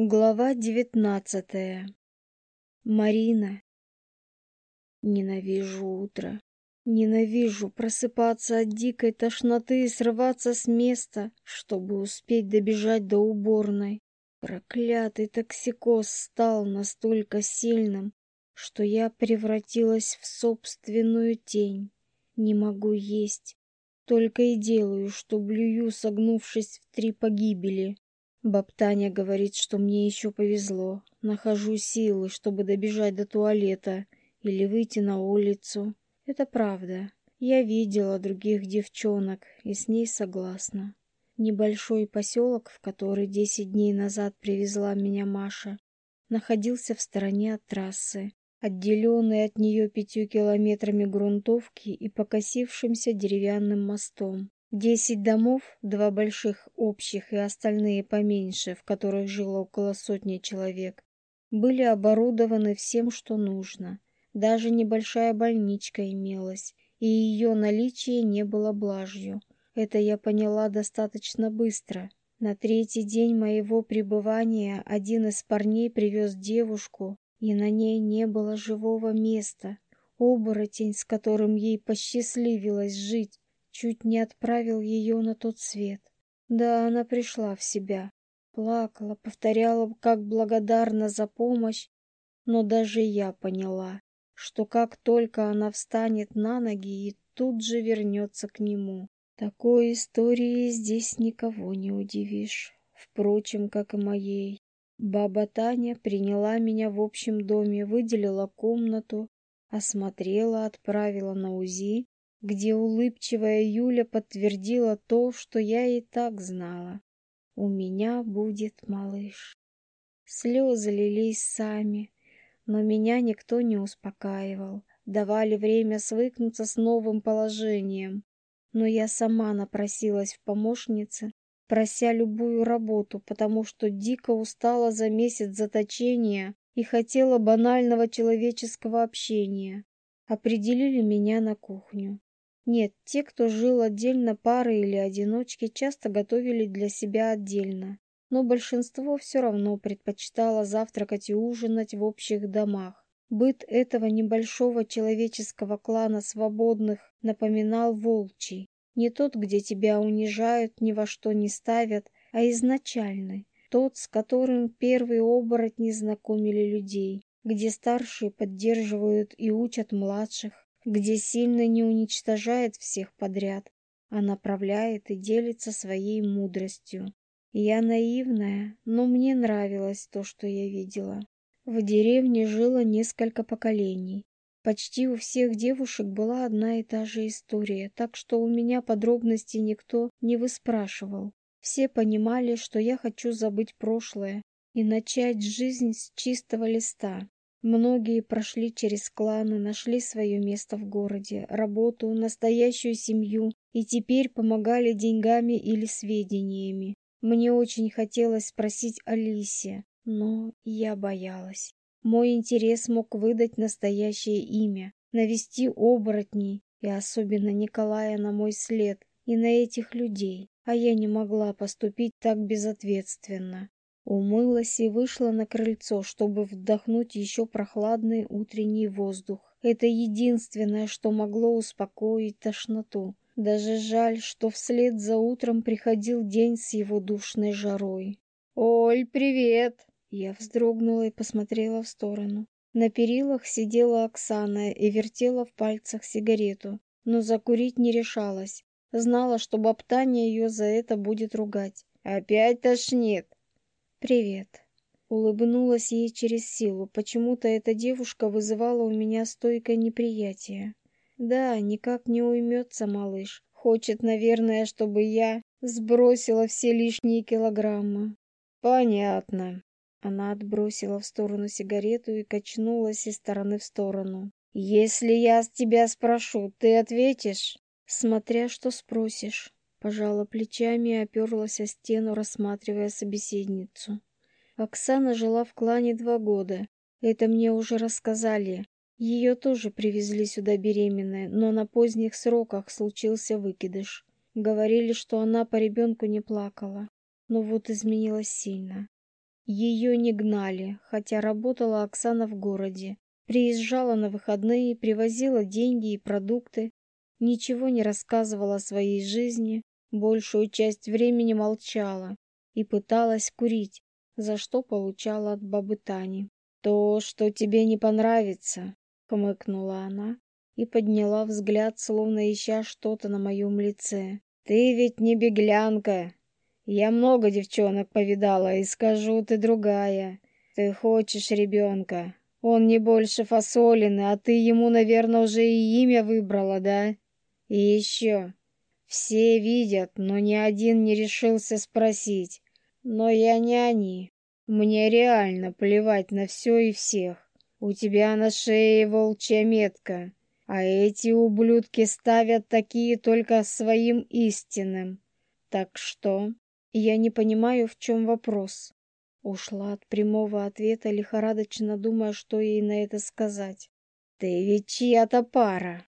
Глава девятнадцатая. Марина. Ненавижу утро. Ненавижу просыпаться от дикой тошноты и срываться с места, чтобы успеть добежать до уборной. Проклятый токсикоз стал настолько сильным, что я превратилась в собственную тень. Не могу есть. Только и делаю, что блюю, согнувшись в три погибели. Баб говорит, что мне еще повезло. Нахожу силы, чтобы добежать до туалета или выйти на улицу. Это правда. Я видела других девчонок и с ней согласна. Небольшой поселок, в который десять дней назад привезла меня Маша, находился в стороне от трассы, отделенный от нее пятью километрами грунтовки и покосившимся деревянным мостом. Десять домов, два больших общих и остальные поменьше, в которых жило около сотни человек, были оборудованы всем, что нужно. Даже небольшая больничка имелась, и ее наличие не было блажью. Это я поняла достаточно быстро. На третий день моего пребывания один из парней привез девушку, и на ней не было живого места. Оборотень, с которым ей посчастливилось жить, чуть не отправил ее на тот свет. Да, она пришла в себя, плакала, повторяла, как благодарна за помощь, но даже я поняла, что как только она встанет на ноги и тут же вернется к нему. Такой истории здесь никого не удивишь, впрочем, как и моей. Баба Таня приняла меня в общем доме, выделила комнату, осмотрела, отправила на УЗИ, где улыбчивая Юля подтвердила то, что я и так знала. У меня будет малыш. Слезы лились сами, но меня никто не успокаивал. Давали время свыкнуться с новым положением. Но я сама напросилась в помощницы, прося любую работу, потому что дико устала за месяц заточения и хотела банального человеческого общения. Определили меня на кухню. Нет, те, кто жил отдельно парой или одиночки, часто готовили для себя отдельно. Но большинство все равно предпочитало завтракать и ужинать в общих домах. Быт этого небольшого человеческого клана свободных напоминал волчий. Не тот, где тебя унижают, ни во что не ставят, а изначальный. Тот, с которым первые оборотни знакомили людей, где старшие поддерживают и учат младших, где сильный не уничтожает всех подряд, а направляет и делится своей мудростью. Я наивная, но мне нравилось то, что я видела. В деревне жило несколько поколений. Почти у всех девушек была одна и та же история, так что у меня подробностей никто не выспрашивал. Все понимали, что я хочу забыть прошлое и начать жизнь с чистого листа. Многие прошли через кланы, нашли свое место в городе, работу, настоящую семью и теперь помогали деньгами или сведениями. Мне очень хотелось спросить Алисе, но я боялась. Мой интерес мог выдать настоящее имя, навести оборотней и особенно Николая на мой след и на этих людей, а я не могла поступить так безответственно. Умылась и вышла на крыльцо, чтобы вдохнуть еще прохладный утренний воздух. Это единственное, что могло успокоить тошноту. Даже жаль, что вслед за утром приходил день с его душной жарой. «Оль, привет!» Я вздрогнула и посмотрела в сторону. На перилах сидела Оксана и вертела в пальцах сигарету, но закурить не решалась. Знала, что баптания ее за это будет ругать. «Опять тошнит!» «Привет». Улыбнулась ей через силу. Почему-то эта девушка вызывала у меня стойкое неприятие. Да, никак не уймется малыш. Хочет, наверное, чтобы я сбросила все лишние килограммы. Понятно. Она отбросила в сторону сигарету и качнулась из стороны в сторону. «Если я с тебя спрошу, ты ответишь?» «Смотря что спросишь». Пожала плечами и оперлась о стену, рассматривая собеседницу. Оксана жила в клане два года. Это мне уже рассказали. Ее тоже привезли сюда беременной, но на поздних сроках случился выкидыш. Говорили, что она по ребенку не плакала. Но вот изменилась сильно. ее не гнали, хотя работала Оксана в городе. Приезжала на выходные, привозила деньги и продукты, ничего не рассказывала о своей жизни, большую часть времени молчала и пыталась курить, за что получала от бабы Тани. «То, что тебе не понравится», — хмыкнула она и подняла взгляд, словно ища что-то на моем лице. «Ты ведь не беглянка. Я много девчонок повидала, и скажу, ты другая. Ты хочешь ребенка. Он не больше фасолины, а ты ему, наверное, уже и имя выбрала, да? И еще. Все видят, но ни один не решился спросить. Но я не они. Мне реально плевать на все и всех. У тебя на шее волчья метка, а эти ублюдки ставят такие только своим истинным. Так что я не понимаю, в чем вопрос. Ушла от прямого ответа, лихорадочно думая, что ей на это сказать. Ты ведь чья-то пара.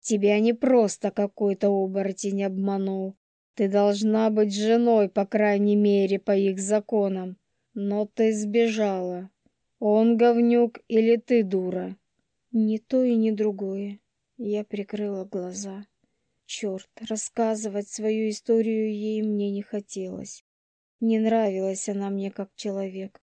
Тебя не просто какой-то оборотень обманул. Ты должна быть женой, по крайней мере, по их законам. Но ты сбежала. Он говнюк или ты дура? Ни то и ни другое. Я прикрыла глаза. Черт, рассказывать свою историю ей мне не хотелось. Не нравилась она мне как человек.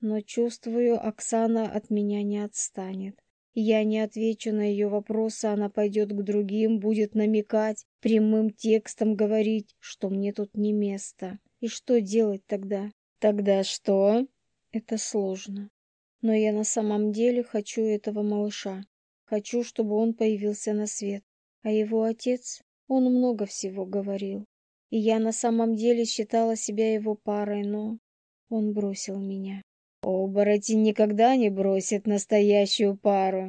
Но чувствую, Оксана от меня не отстанет. Я не отвечу на ее вопросы, она пойдет к другим, будет намекать, прямым текстом говорить, что мне тут не место. И что делать тогда? Тогда что? Это сложно. Но я на самом деле хочу этого малыша. Хочу, чтобы он появился на свет. А его отец, он много всего говорил. И я на самом деле считала себя его парой, но он бросил меня. Оборотень никогда не бросит настоящую пару.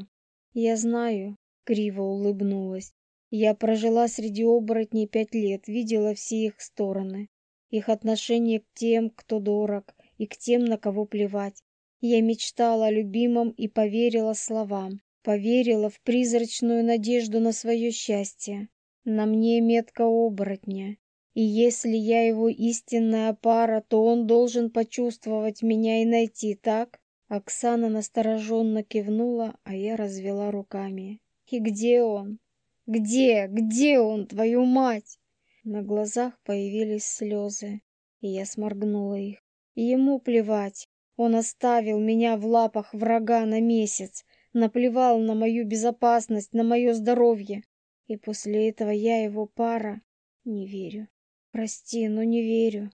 Я знаю, криво улыбнулась. Я прожила среди оборотней пять лет, видела все их стороны их отношение к тем, кто дорог, и к тем, на кого плевать. Я мечтала о любимом и поверила словам, поверила в призрачную надежду на свое счастье. На мне метка оборотня, и если я его истинная пара, то он должен почувствовать меня и найти, так? Оксана настороженно кивнула, а я развела руками. И где он? Где? Где он, твою мать? На глазах появились слезы, и я сморгнула их. Ему плевать. Он оставил меня в лапах врага на месяц, наплевал на мою безопасность, на мое здоровье. И после этого я его пара. Не верю. Прости, но не верю.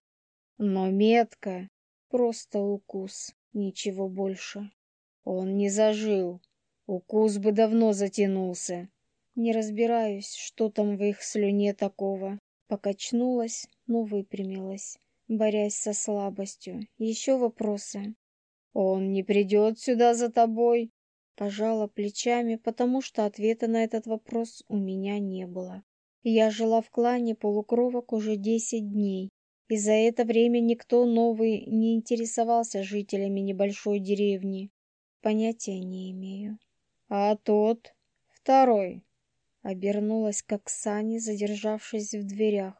Но метка. Просто укус. Ничего больше. Он не зажил. Укус бы давно затянулся. Не разбираюсь, что там в их слюне такого. Покачнулась, но выпрямилась, борясь со слабостью. Еще вопросы? «Он не придет сюда за тобой?» Пожала плечами, потому что ответа на этот вопрос у меня не было. Я жила в клане полукровок уже десять дней, и за это время никто новый не интересовался жителями небольшой деревни. Понятия не имею. А тот, второй, Обернулась к Оксане, задержавшись в дверях.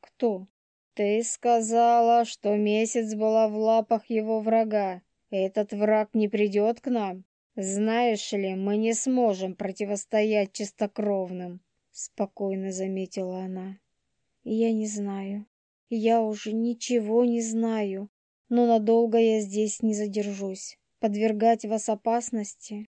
«Кто?» «Ты сказала, что месяц была в лапах его врага. Этот враг не придет к нам? Знаешь ли, мы не сможем противостоять чистокровным», — спокойно заметила она. «Я не знаю. Я уже ничего не знаю. Но надолго я здесь не задержусь. Подвергать вас опасности?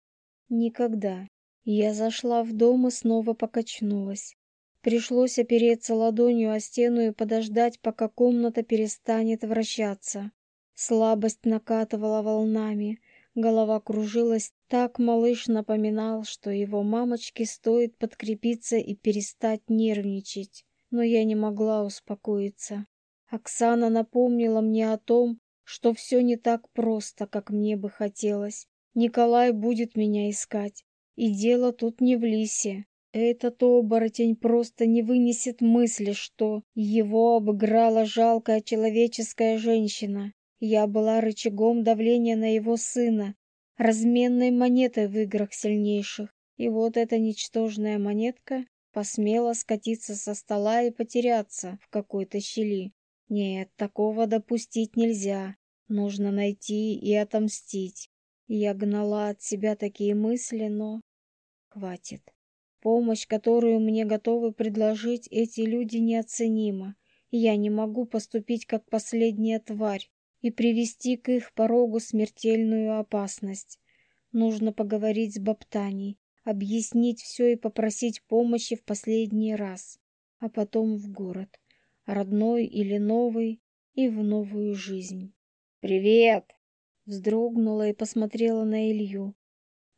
Никогда. Я зашла в дом и снова покачнулась. Пришлось опереться ладонью о стену и подождать, пока комната перестанет вращаться. Слабость накатывала волнами, голова кружилась, так малыш напоминал, что его мамочке стоит подкрепиться и перестать нервничать. Но я не могла успокоиться. Оксана напомнила мне о том, что все не так просто, как мне бы хотелось. Николай будет меня искать. И дело тут не в Лисе. Этот оборотень просто не вынесет мысли, что его обыграла жалкая человеческая женщина. Я была рычагом давления на его сына, разменной монетой в играх сильнейших. И вот эта ничтожная монетка посмела скатиться со стола и потеряться в какой-то щели. Нет, такого допустить нельзя. Нужно найти и отомстить. Я гнала от себя такие мысли, но... Хватит. Помощь, которую мне готовы предложить эти люди, неоценима. Я не могу поступить как последняя тварь и привести к их порогу смертельную опасность. Нужно поговорить с Баптаней, объяснить все и попросить помощи в последний раз, а потом в город, родной или новый, и в новую жизнь. «Привет!» — вздрогнула и посмотрела на Илью.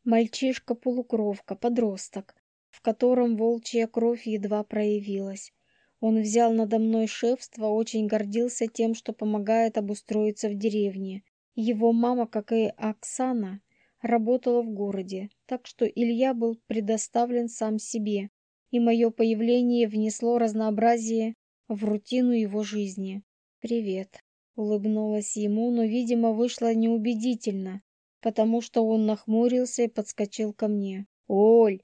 Мальчишка-полукровка, подросток, в котором волчья кровь едва проявилась. Он взял надо мной шефство, очень гордился тем, что помогает обустроиться в деревне. Его мама, как и Оксана, работала в городе, так что Илья был предоставлен сам себе, и мое появление внесло разнообразие в рутину его жизни. «Привет», — улыбнулась ему, но, видимо, вышло неубедительно, потому что он нахмурился и подскочил ко мне. «Оль,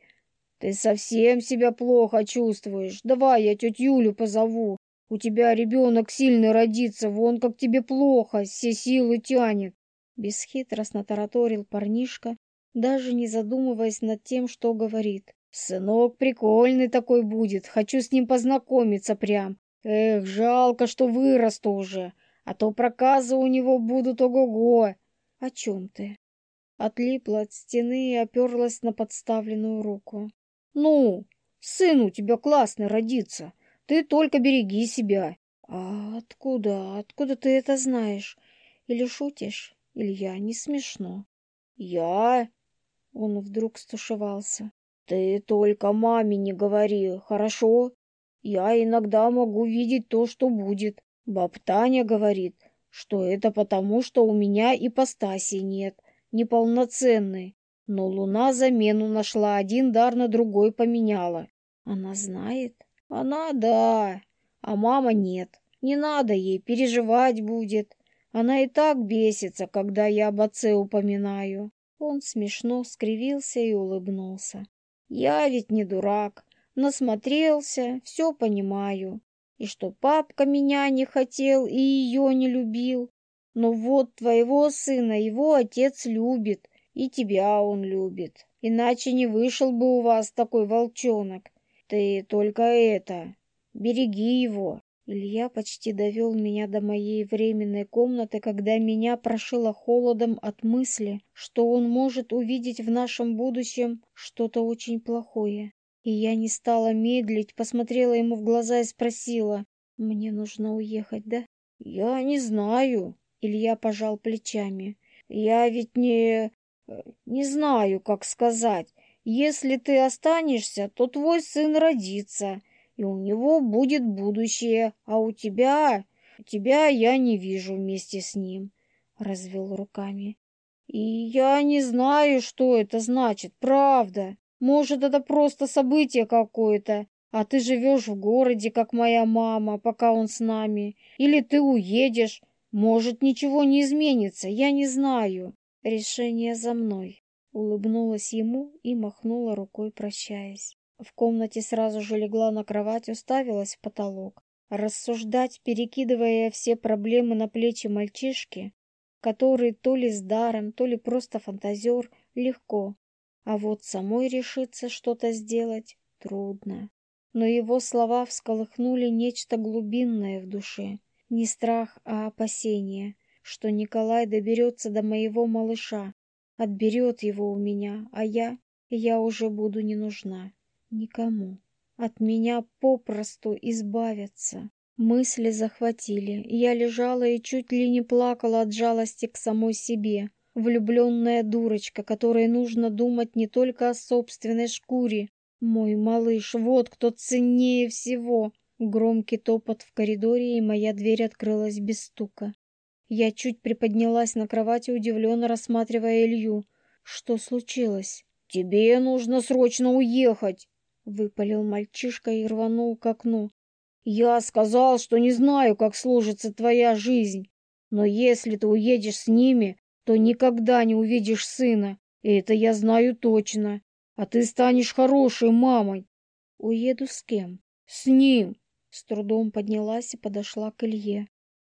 ты совсем себя плохо чувствуешь? Давай я тетю Юлю позову. У тебя ребенок сильный родится, вон как тебе плохо, все силы тянет. Бесхитростно тараторил парнишка, даже не задумываясь над тем, что говорит. «Сынок прикольный такой будет, хочу с ним познакомиться прям. Эх, жалко, что вырасту уже, а то проказы у него будут ого-го». «О чем ты?» Отлипла от стены и оперлась на подставленную руку. «Ну, сын у тебя классный родится, ты только береги себя». «А откуда, откуда ты это знаешь? Или шутишь?» Илья, не смешно. Я? Он вдруг стушевался. Ты только маме не говори, хорошо? Я иногда могу видеть то, что будет. Баб Таня говорит, что это потому, что у меня ипостаси нет, неполноценной. Но луна замену нашла, один дар на другой поменяла. Она знает? Она да, а мама нет. Не надо ей, переживать будет. Она и так бесится, когда я об отце упоминаю. Он смешно скривился и улыбнулся. Я ведь не дурак, насмотрелся, все понимаю. И что папка меня не хотел и ее не любил. Но вот твоего сына его отец любит, и тебя он любит. Иначе не вышел бы у вас такой волчонок. Ты только это, береги его. Илья почти довел меня до моей временной комнаты, когда меня прошило холодом от мысли, что он может увидеть в нашем будущем что-то очень плохое. И я не стала медлить, посмотрела ему в глаза и спросила, «Мне нужно уехать, да?» «Я не знаю», — Илья пожал плечами. «Я ведь не... не знаю, как сказать. Если ты останешься, то твой сын родится» и у него будет будущее, а у тебя... Тебя я не вижу вместе с ним, — развел руками. И я не знаю, что это значит, правда. Может, это просто событие какое-то, а ты живешь в городе, как моя мама, пока он с нами. Или ты уедешь. Может, ничего не изменится, я не знаю. Решение за мной. Улыбнулась ему и махнула рукой, прощаясь. В комнате сразу же легла на кровать, уставилась в потолок. Рассуждать, перекидывая все проблемы на плечи мальчишки, который то ли с даром, то ли просто фантазер, легко. А вот самой решиться что-то сделать трудно. Но его слова всколыхнули нечто глубинное в душе. Не страх, а опасение, что Николай доберется до моего малыша, отберет его у меня, а я, я уже буду не нужна. Никому. От меня попросту избавятся. Мысли захватили. Я лежала и чуть ли не плакала от жалости к самой себе. Влюбленная дурочка, которой нужно думать не только о собственной шкуре. Мой малыш, вот кто ценнее всего. Громкий топот в коридоре, и моя дверь открылась без стука. Я чуть приподнялась на кровати, удивленно рассматривая Илью. Что случилось? «Тебе нужно срочно уехать!» — выпалил мальчишка и рванул к окну. «Я сказал, что не знаю, как сложится твоя жизнь, но если ты уедешь с ними, то никогда не увидишь сына, и это я знаю точно, а ты станешь хорошей мамой». «Уеду с кем?» «С ним!» С трудом поднялась и подошла к Илье.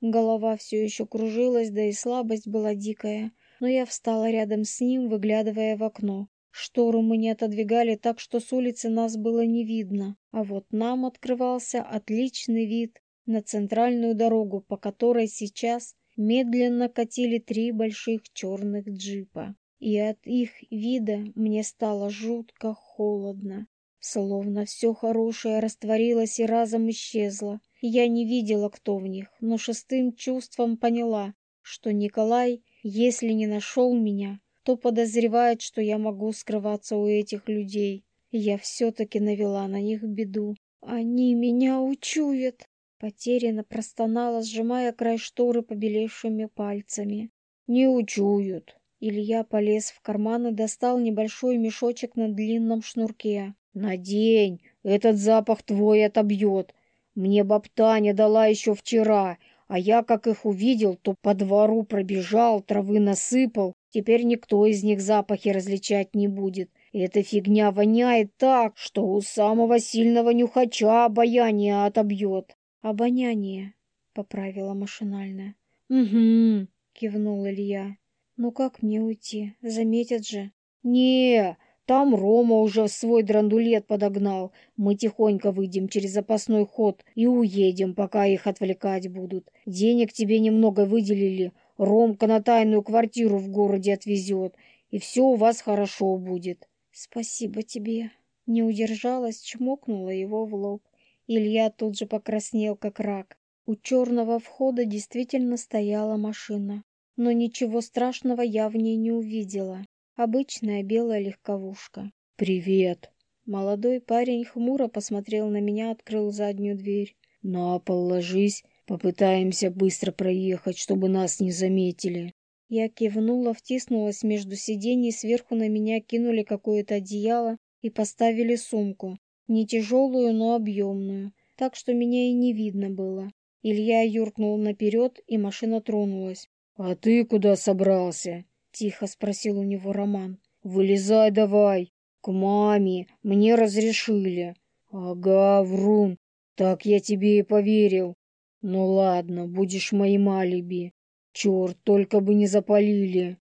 Голова все еще кружилась, да и слабость была дикая. Но я встала рядом с ним, выглядывая в окно. Штору мы не отодвигали так, что с улицы нас было не видно, а вот нам открывался отличный вид на центральную дорогу, по которой сейчас медленно катили три больших черных джипа. И от их вида мне стало жутко холодно, словно все хорошее растворилось и разом исчезло. Я не видела, кто в них, но шестым чувством поняла, что Николай, если не нашел меня, то подозревает, что я могу скрываться у этих людей. Я все-таки навела на них беду. Они меня учуют. Потерянно простонала, сжимая край шторы побелевшими пальцами. Не учуют. Илья полез в карман и достал небольшой мешочек на длинном шнурке. «Надень, этот запах твой отобьет. Мне баб Таня дала еще вчера, а я, как их увидел, то по двору пробежал, травы насыпал. Теперь никто из них запахи различать не будет. Эта фигня воняет так, что у самого сильного нюхача обаяние отобьет. «Обоняние», — поправила машинально. «Угу», — кивнул Илья. «Ну как мне уйти? Заметят же». «Не, там Рома уже свой драндулет подогнал. Мы тихонько выйдем через запасной ход и уедем, пока их отвлекать будут. Денег тебе немного выделили. Ромка на тайную квартиру в городе отвезет, и все у вас хорошо будет». «Спасибо тебе». Не удержалась, чмокнула его в лоб. Илья тут же покраснел, как рак. У черного входа действительно стояла машина, но ничего страшного я в ней не увидела. Обычная белая легковушка. «Привет!» Молодой парень хмуро посмотрел на меня, открыл заднюю дверь. «На пол ложись, попытаемся быстро проехать, чтобы нас не заметили». Я кивнула, втиснулась между сидений, сверху на меня кинули какое-то одеяло и поставили сумку. Не тяжелую, но объемную, так что меня и не видно было. Илья юркнул наперед, и машина тронулась. «А ты куда собрался?» — тихо спросил у него Роман. «Вылезай давай! К маме! Мне разрешили!» «Ага, врун! Так я тебе и поверил! Ну ладно, будешь моим алиби! Черт, только бы не запалили!»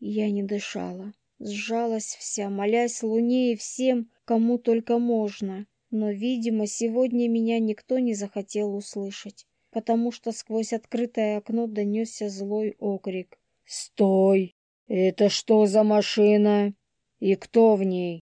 Я не дышала, сжалась вся, молясь луне и всем, кому только можно. Но, видимо, сегодня меня никто не захотел услышать, потому что сквозь открытое окно донесся злой окрик. «Стой! Это что за машина? И кто в ней?»